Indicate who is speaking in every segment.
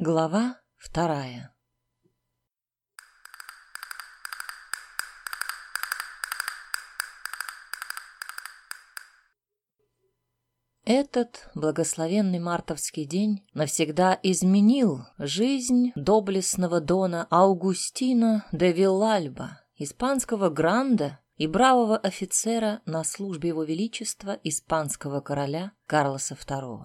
Speaker 1: Глава вторая Этот благословенный мартовский день навсегда изменил жизнь доблестного дона Аугустина де Виллальба, испанского гранда и бравого офицера на службе его величества испанского короля Карлоса II.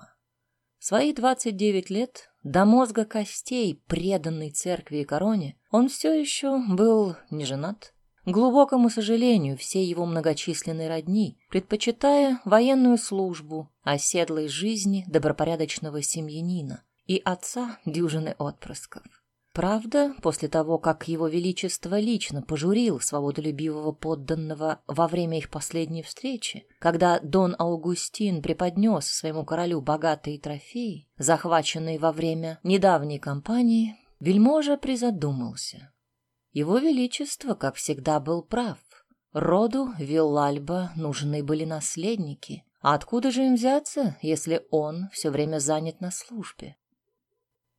Speaker 1: В свои 29 лет, до мозга костей, преданной церкви и короне, он все еще был не женат, глубокому сожалению всей его многочисленной родни, предпочитая военную службу, оседлой жизни добропорядочного семьянина и отца дюжины отпрысков. Правда, после того, как его величество лично пожурил свободолюбивого подданного во время их последней встречи, когда Дон Аугустин преподнес своему королю богатые трофеи, захваченные во время недавней кампании, вельможа призадумался. Его величество, как всегда, был прав. Роду Виллальба нужны были наследники. А откуда же им взяться, если он все время занят на службе?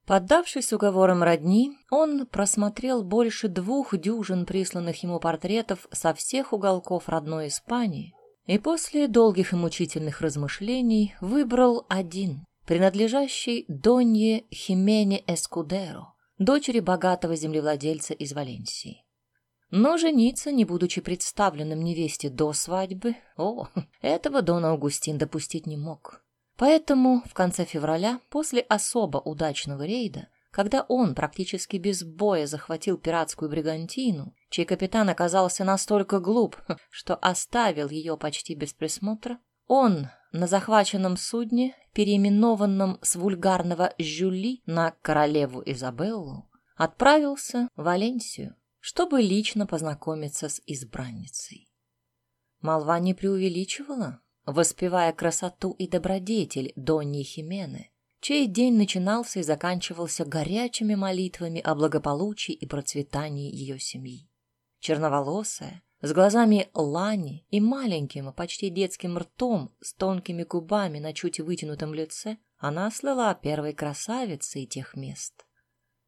Speaker 1: Поддавшись уговорам родни, он просмотрел больше двух дюжин присланных ему портретов со всех уголков родной Испании и после долгих и мучительных размышлений выбрал один, принадлежащий Донье Химене Эскудеро, дочери богатого землевладельца из Валенсии. Но жениться, не будучи представленным невесте до свадьбы, о, этого Дон Аугустин допустить не мог. Поэтому в конце февраля, после особо удачного рейда, когда он практически без боя захватил пиратскую бригантину, чей капитан оказался настолько глуп, что оставил ее почти без присмотра, он на захваченном судне, переименованном с вульгарного «Жюли» на королеву Изабеллу, отправился в Валенсию, чтобы лично познакомиться с избранницей. Молва не преувеличивала, воспевая красоту и добродетель Донни Химены, чей день начинался и заканчивался горячими молитвами о благополучии и процветании ее семьи. Черноволосая, с глазами лани и маленьким, почти детским ртом, с тонкими губами на чуть вытянутом лице, она слыла первой красавицей тех мест.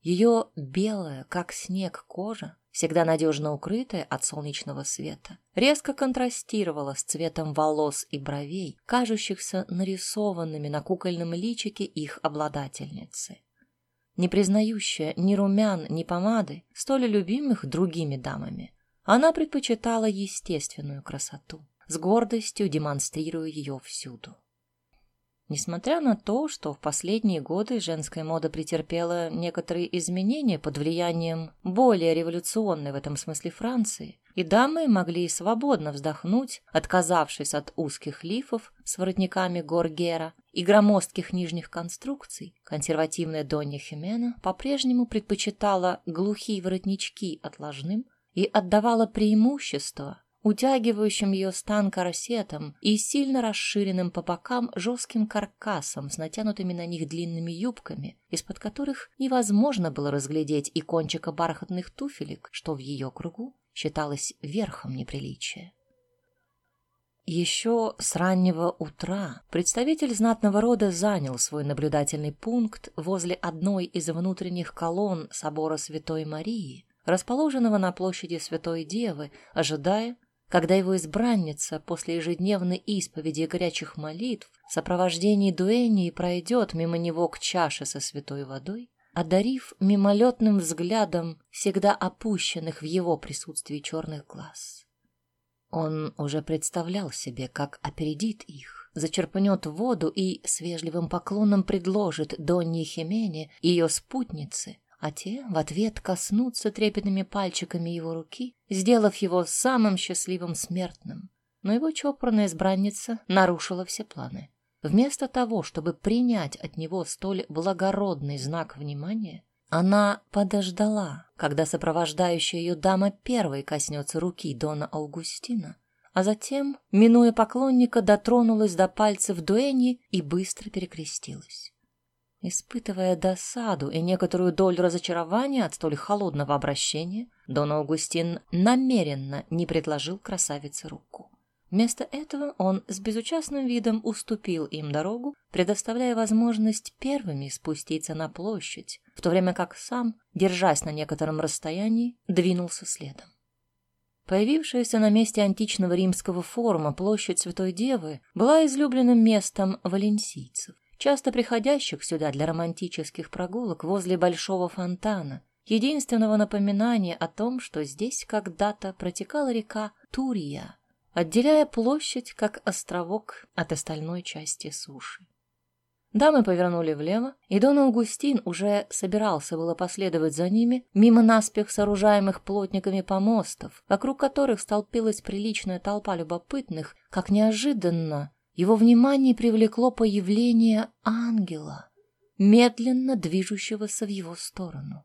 Speaker 1: Ее белая, как снег, кожа всегда надежно укрытая от солнечного света, резко контрастировала с цветом волос и бровей, кажущихся нарисованными на кукольном личике их обладательницы. Не признающая ни румян, ни помады, столь любимых другими дамами, она предпочитала естественную красоту, с гордостью демонстрируя ее всюду. Несмотря на то, что в последние годы женская мода претерпела некоторые изменения под влиянием более революционной в этом смысле Франции, и дамы могли свободно вздохнуть, отказавшись от узких лифов с воротниками горгера и громоздких нижних конструкций, консервативная Донья Химена по-прежнему предпочитала глухие воротнички отложным и отдавала преимущество утягивающим ее стан корсетом и сильно расширенным по бокам жестким каркасом с натянутыми на них длинными юбками, из-под которых невозможно было разглядеть и кончика бархатных туфелек, что в ее кругу считалось верхом неприличия. Еще с раннего утра представитель знатного рода занял свой наблюдательный пункт возле одной из внутренних колонн собора Святой Марии, расположенного на площади Святой Девы, ожидая, когда его избранница после ежедневной исповеди и горячих молитв в сопровождении дуэнии пройдет мимо него к чаше со святой водой, одарив мимолетным взглядом всегда опущенных в его присутствии черных глаз. Он уже представлял себе, как опередит их, зачерпнет воду и с вежливым поклоном предложит Донне Химене ее спутнице а те в ответ коснутся трепетными пальчиками его руки, сделав его самым счастливым смертным. Но его чопорная избранница нарушила все планы. Вместо того, чтобы принять от него столь благородный знак внимания, она подождала, когда сопровождающая ее дама первой коснется руки Дона Аугустина, а затем, минуя поклонника, дотронулась до пальцев Дуэни и быстро перекрестилась. Испытывая досаду и некоторую долю разочарования от столь холодного обращения, Дон Аугустин намеренно не предложил красавице руку. Вместо этого он с безучастным видом уступил им дорогу, предоставляя возможность первыми спуститься на площадь, в то время как сам, держась на некотором расстоянии, двинулся следом. Появившаяся на месте античного римского форума площадь Святой Девы была излюбленным местом валенсийцев, часто приходящих сюда для романтических прогулок возле большого фонтана, единственного напоминания о том, что здесь когда-то протекала река Турия, отделяя площадь как островок от остальной части суши. Дамы повернули влево, и Дон Аугустин уже собирался было последовать за ними мимо наспех сооружаемых плотниками помостов, вокруг которых столпилась приличная толпа любопытных, как неожиданно его внимание привлекло появление ангела, медленно движущегося в его сторону.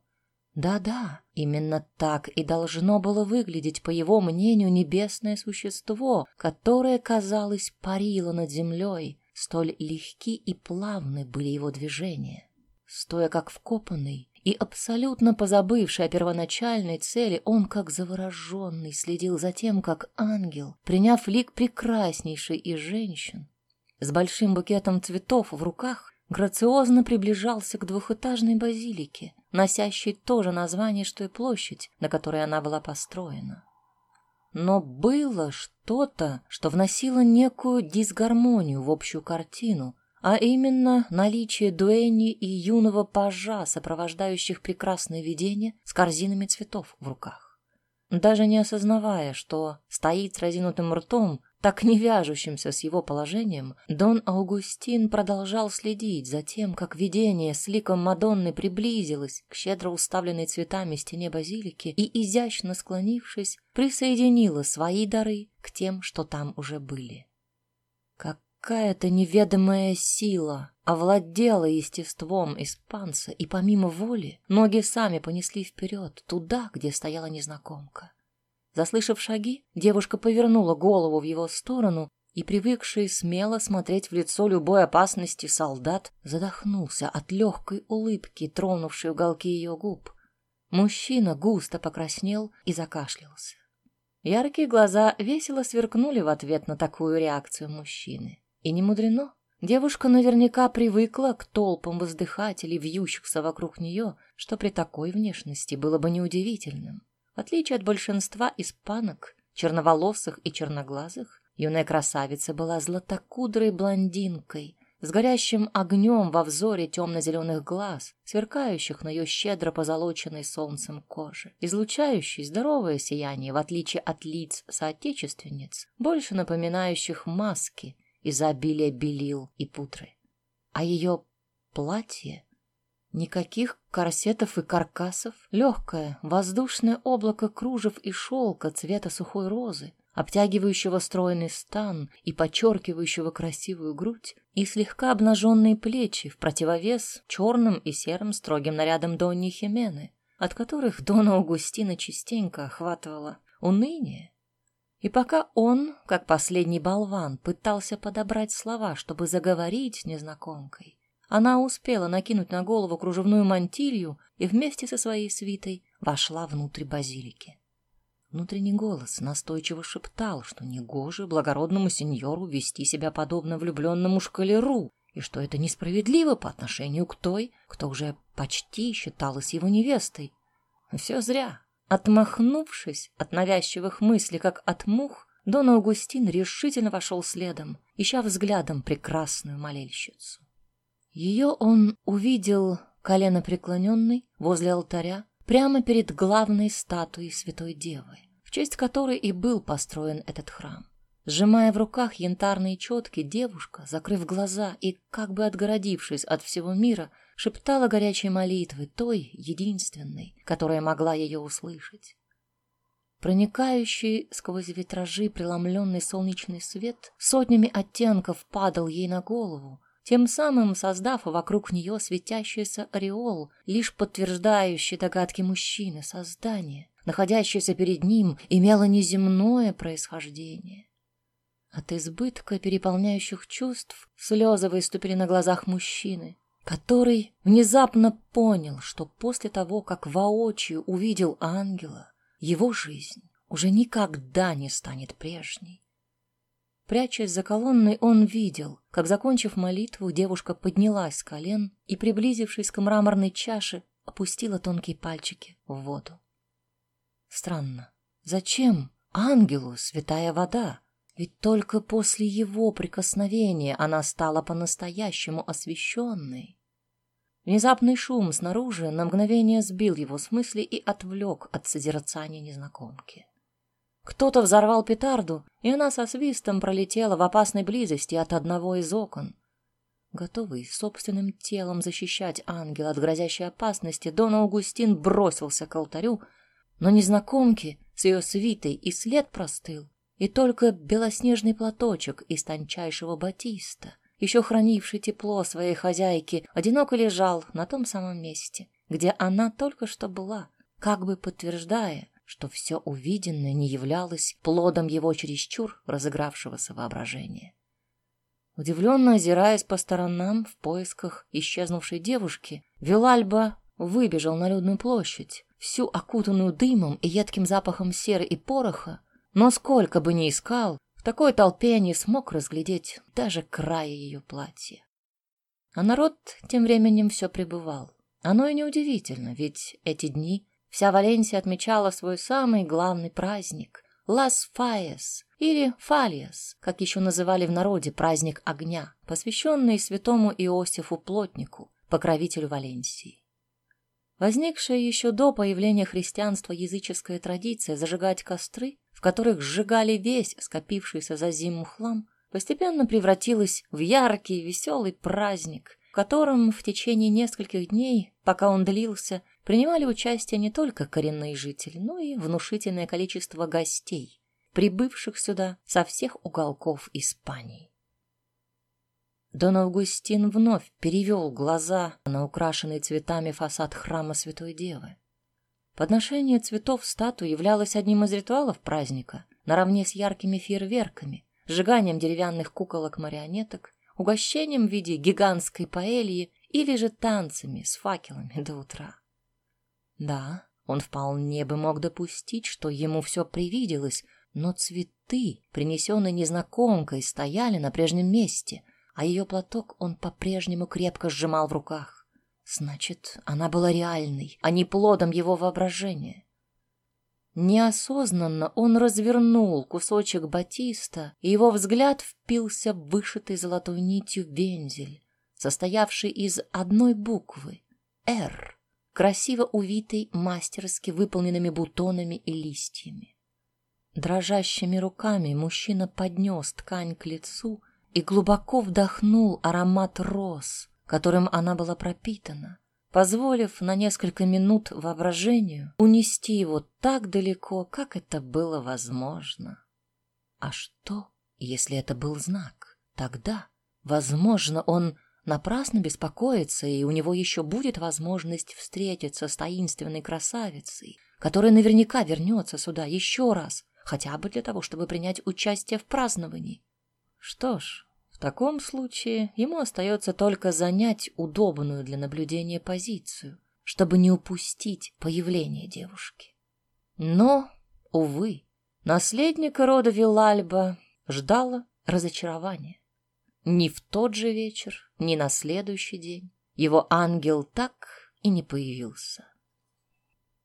Speaker 1: Да-да, именно так и должно было выглядеть, по его мнению, небесное существо, которое, казалось, парило над землей. Столь легки и плавны были его движения. Стоя как вкопанный и абсолютно позабывший о первоначальной цели, он, как завороженный, следил за тем, как ангел, приняв лик прекраснейшей из женщин, с большим букетом цветов в руках, грациозно приближался к двухэтажной базилике, носящей то же название, что и площадь, на которой она была построена. Но было что-то, что вносило некую дисгармонию в общую картину, а именно наличие дуэни и юного пажа, сопровождающих прекрасное видение с корзинами цветов в руках. Даже не осознавая, что стоит с разинутым ртом, так не вяжущимся с его положением, Дон Аугустин продолжал следить за тем, как видение с ликом Мадонны приблизилось к щедро уставленной цветами стене базилики и, изящно склонившись, присоединило свои дары к тем, что там уже были. Какая-то неведомая сила овладела естеством испанца, и помимо воли ноги сами понесли вперед, туда, где стояла незнакомка. Заслышав шаги, девушка повернула голову в его сторону, и, привыкший смело смотреть в лицо любой опасности солдат, задохнулся от легкой улыбки, тронувшей уголки ее губ. Мужчина густо покраснел и закашлялся. Яркие глаза весело сверкнули в ответ на такую реакцию мужчины. И не мудрено. Девушка наверняка привыкла к толпам воздыхателей, вьющихся вокруг нее, что при такой внешности было бы неудивительным. В отличие от большинства испанок, черноволосых и черноглазых, юная красавица была златокудрой блондинкой с горящим огнем во взоре темно-зеленых глаз, сверкающих на ее щедро позолоченной солнцем коже, излучающей здоровое сияние, в отличие от лиц соотечественниц, больше напоминающих маски из-за обилия белил и пудры. А ее платье Никаких корсетов и каркасов, легкое воздушное облако кружев и шелка цвета сухой розы, обтягивающего стройный стан и подчеркивающего красивую грудь, и слегка обнаженные плечи в противовес черным и серым строгим нарядом Донни Химены, от которых Дона Аугустина частенько охватывала уныние. И пока он, как последний болван, пытался подобрать слова, чтобы заговорить с незнакомкой, она успела накинуть на голову кружевную мантилью и вместе со своей свитой вошла внутрь базилики. Внутренний голос настойчиво шептал, что негоже благородному сеньору вести себя подобно влюбленному шкалеру, и что это несправедливо по отношению к той, кто уже почти считалась его невестой. Все зря. Отмахнувшись от навязчивых мыслей, как от мух, Дон Аугустин решительно вошел следом, ища взглядом прекрасную молельщицу. Ее он увидел колено преклоненный возле алтаря, прямо перед главной статуей Святой Девы, в честь которой и был построен этот храм. Сжимая в руках янтарные четки, девушка, закрыв глаза и как бы отгородившись от всего мира, шептала горячие молитвы той, единственной, которая могла ее услышать. Проникающий сквозь витражи преломленный солнечный свет сотнями оттенков падал ей на голову, тем самым создав вокруг нее светящийся ореол, лишь подтверждающий догадки мужчины, создание, находящееся перед ним, имело неземное происхождение. От избытка переполняющих чувств слезы выступили на глазах мужчины, который внезапно понял, что после того, как воочию увидел ангела, его жизнь уже никогда не станет прежней. Прячась за колонной, он видел, как, закончив молитву, девушка поднялась с колен и, приблизившись к мраморной чаше, опустила тонкие пальчики в воду. Странно. Зачем ангелу святая вода? Ведь только после его прикосновения она стала по-настоящему освященной. Внезапный шум снаружи на мгновение сбил его с мысли и отвлек от созерцания незнакомки. Кто-то взорвал петарду, и она со свистом пролетела в опасной близости от одного из окон. Готовый собственным телом защищать ангела от грозящей опасности, Дон Аугустин бросился к алтарю, но незнакомки с ее свитой и след простыл, и только белоснежный платочек из тончайшего батиста еще хранивший тепло своей хозяйки, одиноко лежал на том самом месте, где она только что была, как бы подтверждая, что все увиденное не являлось плодом его чересчур разыгравшегося воображения. Удивленно озираясь по сторонам в поисках исчезнувшей девушки, Вилальба выбежал на людную площадь, всю окутанную дымом и едким запахом серы и пороха, но сколько бы ни искал, в такой толпе не смог разглядеть даже края ее платья. А народ тем временем все пребывал. Оно и неудивительно, ведь эти дни вся Валенсия отмечала свой самый главный праздник — Лас Фаес или Фалиас, как еще называли в народе праздник огня, посвященный святому Иосифу Плотнику, покровителю Валенсии. Возникшая еще до появления христианства языческая традиция зажигать костры в которых сжигали весь скопившийся за зиму хлам, постепенно превратилась в яркий веселый праздник, в котором в течение нескольких дней, пока он длился, принимали участие не только коренные жители, но и внушительное количество гостей, прибывших сюда со всех уголков Испании. Дон Августин вновь перевел глаза на украшенный цветами фасад храма Святой Девы. Подношение цветов в статую являлось одним из ритуалов праздника, наравне с яркими фейерверками, сжиганием деревянных куколок-марионеток, угощением в виде гигантской паэльи или же танцами с факелами до утра. Да, он вполне бы мог допустить, что ему все привиделось, но цветы, принесенные незнакомкой, стояли на прежнем месте, а ее платок он по-прежнему крепко сжимал в руках. Значит, она была реальной, а не плодом его воображения. Неосознанно он развернул кусочек батиста, и его взгляд впился в вышитый золотой нитью вензель, состоявший из одной буквы — «Р», красиво увитый мастерски выполненными бутонами и листьями. Дрожащими руками мужчина поднес ткань к лицу и глубоко вдохнул аромат роз, которым она была пропитана, позволив на несколько минут воображению унести его так далеко, как это было возможно. А что, если это был знак? Тогда, возможно, он напрасно беспокоится, и у него еще будет возможность встретиться с таинственной красавицей, которая наверняка вернется сюда еще раз, хотя бы для того, чтобы принять участие в праздновании. Что ж, таком случае ему остается только занять удобную для наблюдения позицию, чтобы не упустить появление девушки. Но, увы, наследника рода Вилальба ждало разочарование. Ни в тот же вечер, ни на следующий день его ангел так и не появился.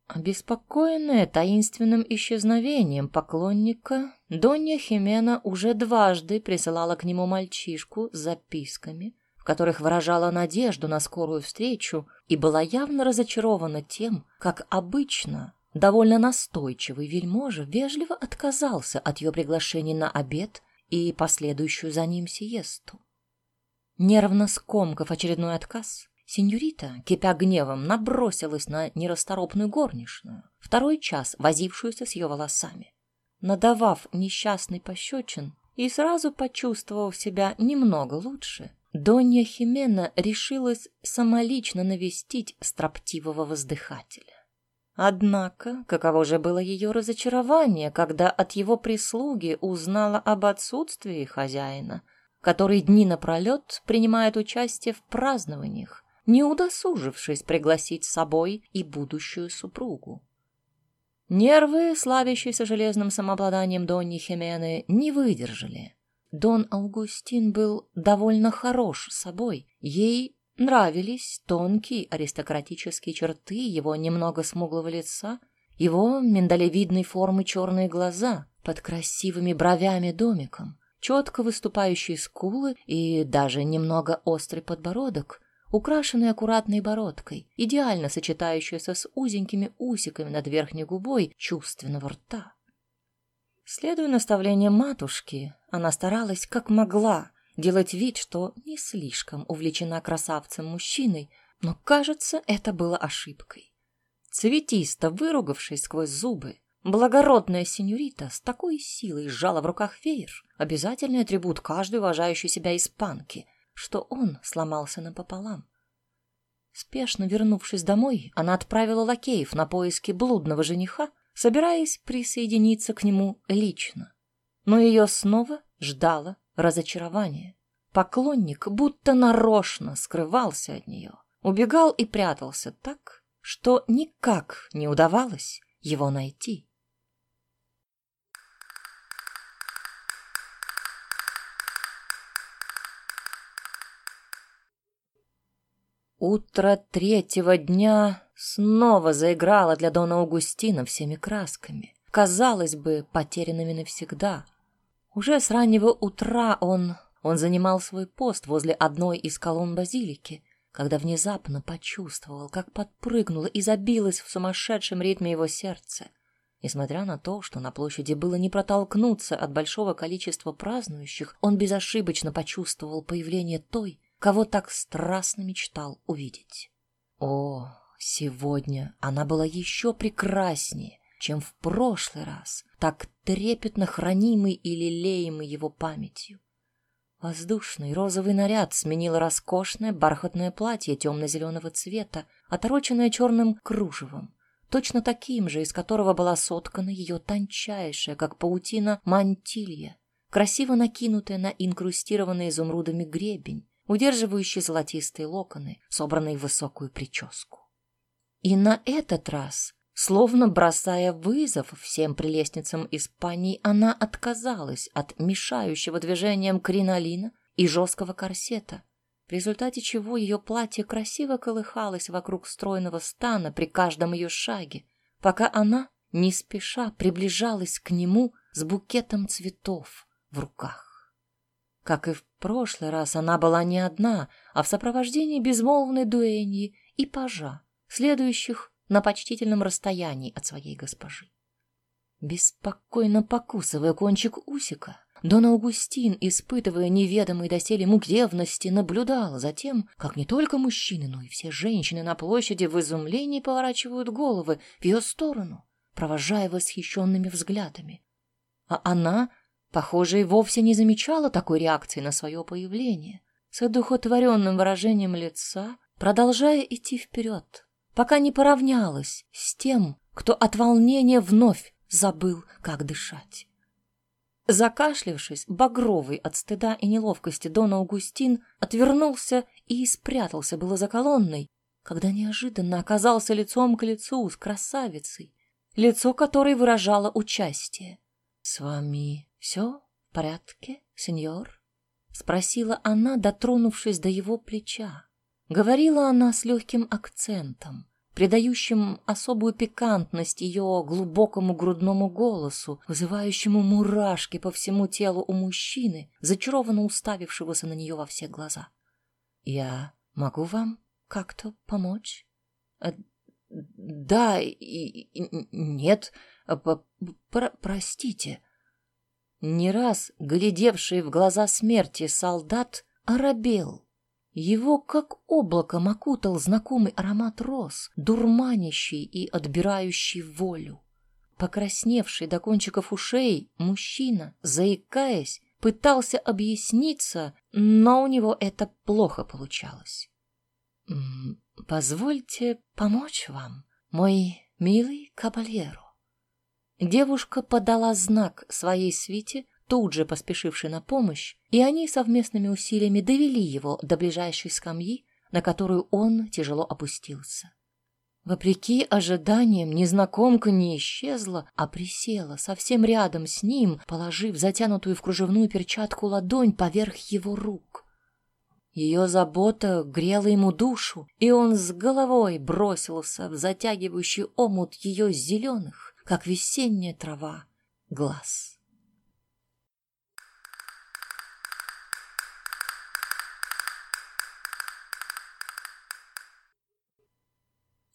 Speaker 1: Обеспокоенная таинственным исчезновением поклонника, Донья Химена уже дважды присылала к нему мальчишку с записками, в которых выражала надежду на скорую встречу и была явно разочарована тем, как обычно довольно настойчивый вельможа вежливо отказался от ее приглашений на обед и последующую за ним сиесту. Нервно скомкав очередной отказ, Сеньорита, кипя гневом, набросилась на нерасторопную горничную, второй час возившуюся с ее волосами. Надавав несчастный пощечин и сразу почувствовав себя немного лучше, Донья Химена решилась самолично навестить строптивого воздыхателя. Однако, каково же было ее разочарование, когда от его прислуги узнала об отсутствии хозяина, который дни напролет принимает участие в празднованиях, не удосужившись пригласить с собой и будущую супругу. Нервы, славящиеся железным самообладанием Донни Химены, не выдержали. Дон Аугустин был довольно хорош собой. Ей нравились тонкие аристократические черты его немного смуглого лица, его миндалевидной формы черные глаза под красивыми бровями домиком, четко выступающие скулы и даже немного острый подбородок, украшенный аккуратной бородкой, идеально сочетающийся с узенькими усиками над верхней губой чувственного рта. Следуя наставлениям матушки, она старалась как могла делать вид, что не слишком увлечена красавцем-мужчиной, но, кажется, это было ошибкой. Цветисто выругавшись сквозь зубы, благородная сеньорита с такой силой сжала в руках веер, обязательный атрибут каждой уважающей себя испанки, что он сломался напополам. Спешно вернувшись домой, она отправила лакеев на поиски блудного жениха, собираясь присоединиться к нему лично. Но ее снова ждало разочарование. Поклонник будто нарочно скрывался от нее, убегал и прятался так, что никак не удавалось его найти. Утро третьего дня снова заиграло для Дона Аугустина всеми красками, казалось бы, потерянными навсегда. Уже с раннего утра он, он занимал свой пост возле одной из колонн базилики, когда внезапно почувствовал, как подпрыгнуло и забилось в сумасшедшем ритме его сердце. Несмотря на то, что на площади было не протолкнуться от большого количества празднующих, он безошибочно почувствовал появление той, кого так страстно мечтал увидеть. О, сегодня она была еще прекраснее, чем в прошлый раз, так трепетно хранимый и лелеемый его памятью. Воздушный розовый наряд сменило роскошное бархатное платье темно-зеленого цвета, отороченное черным кружевом, точно таким же, из которого была соткана ее тончайшая, как паутина, мантилья, красиво накинутая на инкрустированный изумрудами гребень, удерживающий золотистые локоны, собранные в высокую прическу. И на этот раз Словно бросая вызов всем прелестницам Испании, она отказалась от мешающего движениям кринолина и жесткого корсета, в результате чего ее платье красиво колыхалось вокруг стройного стана при каждом ее шаге, пока она не спеша приближалась к нему с букетом цветов в руках. Как и в прошлый раз, она была не одна, а в сопровождении безмолвной дуэньи и пажа, следующих на почтительном расстоянии от своей госпожи. Беспокойно покусывая кончик усика, Дон Аугустин, испытывая неведомый доселе мук ревности, наблюдал за тем, как не только мужчины, но и все женщины на площади в изумлении поворачивают головы в ее сторону, провожая восхищенными взглядами. А она, похоже, и вовсе не замечала такой реакции на свое появление, с одухотворенным выражением лица, продолжая идти вперед, пока не поравнялась с тем, кто от волнения вновь забыл, как дышать. Закашлявшись, багровый от стыда и неловкости Дон Аугустин отвернулся и спрятался было за колонной, когда неожиданно оказался лицом к лицу с красавицей, лицо которой выражало участие. — С вами все в порядке, сеньор? — спросила она, дотронувшись до его плеча. Говорила она с легким акцентом, придающим особую пикантность ее глубокому грудному голосу, вызывающему мурашки по всему телу у мужчины, зачарованно уставившегося на нее во все глаза. «Я могу вам как-то помочь?» «Э, «Да и, нет, про простите». Не раз глядевший в глаза смерти солдат оробел его как облаком окутал знакомый аромат роз, дурманящий и отбирающий волю. Покрасневший до кончиков ушей, мужчина, заикаясь, пытался объясниться, но у него это плохо получалось. «Позвольте помочь вам, мой милый кабальеро». Девушка подала знак своей свите, тут же поспешивший на помощь, и они совместными усилиями довели его до ближайшей скамьи, на которую он тяжело опустился. Вопреки ожиданиям, незнакомка не исчезла, а присела совсем рядом с ним, положив затянутую в кружевную перчатку ладонь поверх его рук. Ее забота грела ему душу, и он с головой бросился в затягивающий омут ее зеленых, как весенняя трава, глаз.